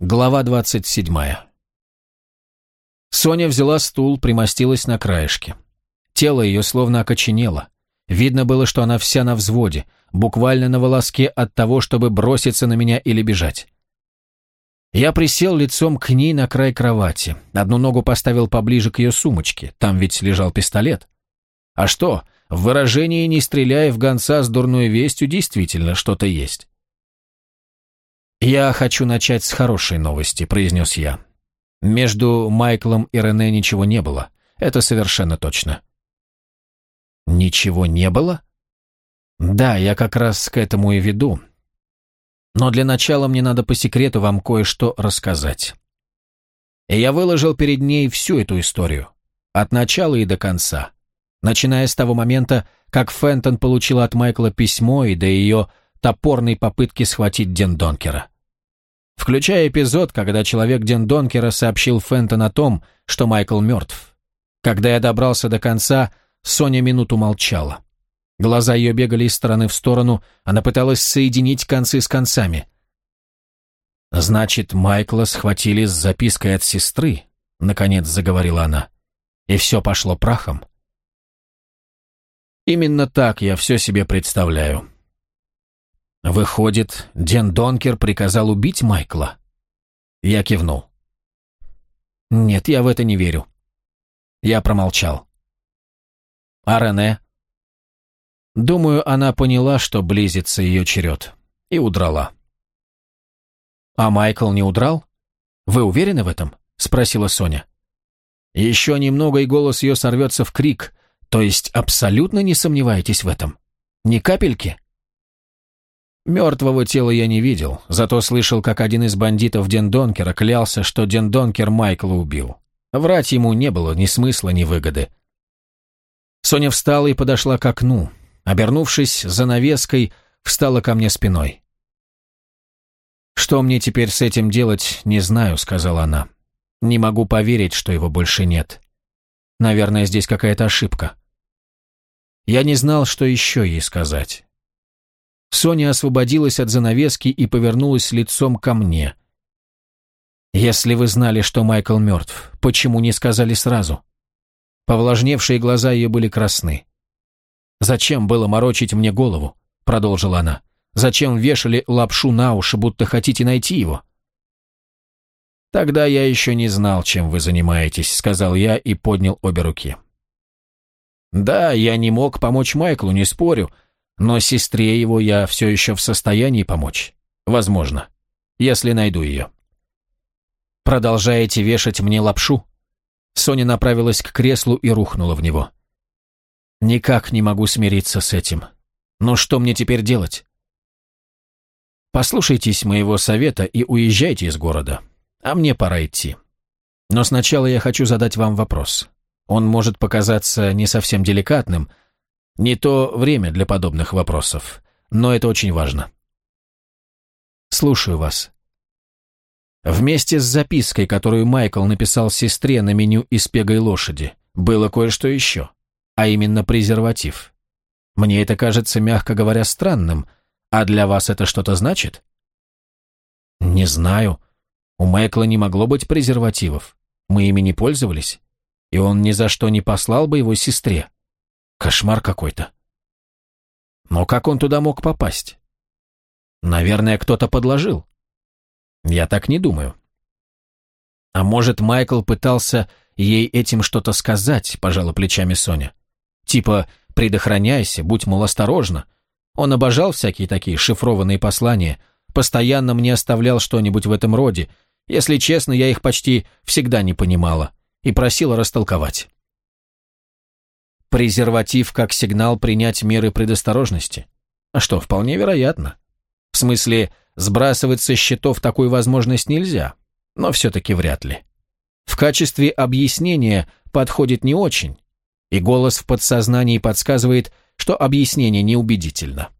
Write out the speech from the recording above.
Глава 27. Соня взяла стул, примостилась на краешке. Тело ее словно окоченело. Видно было, что она вся на взводе, буквально на волоске от того, чтобы броситься на меня или бежать. Я присел лицом к ней на край кровати, одну ногу поставил поближе к ее сумочке, там ведь лежал пистолет. А что, в выражении «не стреляя в гонца с дурной вестью» действительно что-то есть. «Я хочу начать с хорошей новости», — произнес я. «Между Майклом и Рене ничего не было. Это совершенно точно». «Ничего не было?» «Да, я как раз к этому и веду. Но для начала мне надо по секрету вам кое-что рассказать». И я выложил перед ней всю эту историю. От начала и до конца. Начиная с того момента, как Фентон получила от Майкла письмо и до ее топорной попытки схватить Ден Донкера. Включая эпизод, когда человек Ден Донкера сообщил Фентон о том, что Майкл мертв. Когда я добрался до конца, Соня минуту молчала. Глаза ее бегали из стороны в сторону, она пыталась соединить концы с концами. «Значит, Майкла схватили с запиской от сестры», — наконец заговорила она. «И все пошло прахом». «Именно так я все себе представляю. Выходит, Ден Донкер приказал убить Майкла? Я кивнул. Нет, я в это не верю. Я промолчал. А Рене? Думаю, она поняла, что близится ее черед, и удрала. А Майкл не удрал? Вы уверены в этом? Спросила Соня. Еще немного, и голос ее сорвется в крик. То есть абсолютно не сомневаетесь в этом? Ни капельки? Мертвого тела я не видел, зато слышал, как один из бандитов Ден Донкера клялся, что Ден Донкер Майкла убил. Врать ему не было ни смысла, ни выгоды. Соня встала и подошла к окну. Обернувшись занавеской, встала ко мне спиной. «Что мне теперь с этим делать, не знаю», — сказала она. «Не могу поверить, что его больше нет. Наверное, здесь какая-то ошибка». Я не знал, что еще ей сказать. Соня освободилась от занавески и повернулась лицом ко мне. «Если вы знали, что Майкл мертв, почему не сказали сразу?» Повлажневшие глаза ее были красны. «Зачем было морочить мне голову?» — продолжила она. «Зачем вешали лапшу на уши, будто хотите найти его?» «Тогда я еще не знал, чем вы занимаетесь», — сказал я и поднял обе руки. «Да, я не мог помочь Майклу, не спорю, но сестре его я все еще в состоянии помочь. Возможно. Если найду ее. Продолжаете вешать мне лапшу? Соня направилась к креслу и рухнула в него. Никак не могу смириться с этим. Но что мне теперь делать? Послушайтесь моего совета и уезжайте из города. А мне пора идти. Но сначала я хочу задать вам вопрос. Он может показаться не совсем деликатным, не то время для подобных вопросов, но это очень важно. Слушаю вас. Вместе с запиской, которую Майкл написал сестре на меню из пегой лошади, было кое-что еще, а именно презерватив. Мне это кажется, мягко говоря, странным, а для вас это что-то значит? Не знаю. У Майкла не могло быть презервативов. Мы ими не пользовались, и он ни за что не послал бы его сестре. Кошмар какой-то. Но как он туда мог попасть? Наверное, кто-то подложил. Я так не думаю. А может, Майкл пытался ей этим что-то сказать, пожала плечами Соня. Типа, предохраняйся, будь, мол, осторожна. Он обожал всякие такие шифрованные послания, постоянно мне оставлял что-нибудь в этом роде. Если честно, я их почти всегда не понимала и просила растолковать презерватив как сигнал принять меры предосторожности? А что, вполне вероятно. В смысле, сбрасывать со счетов такую возможность нельзя, но все-таки вряд ли. В качестве объяснения подходит не очень, и голос в подсознании подсказывает, что объяснение неубедительно.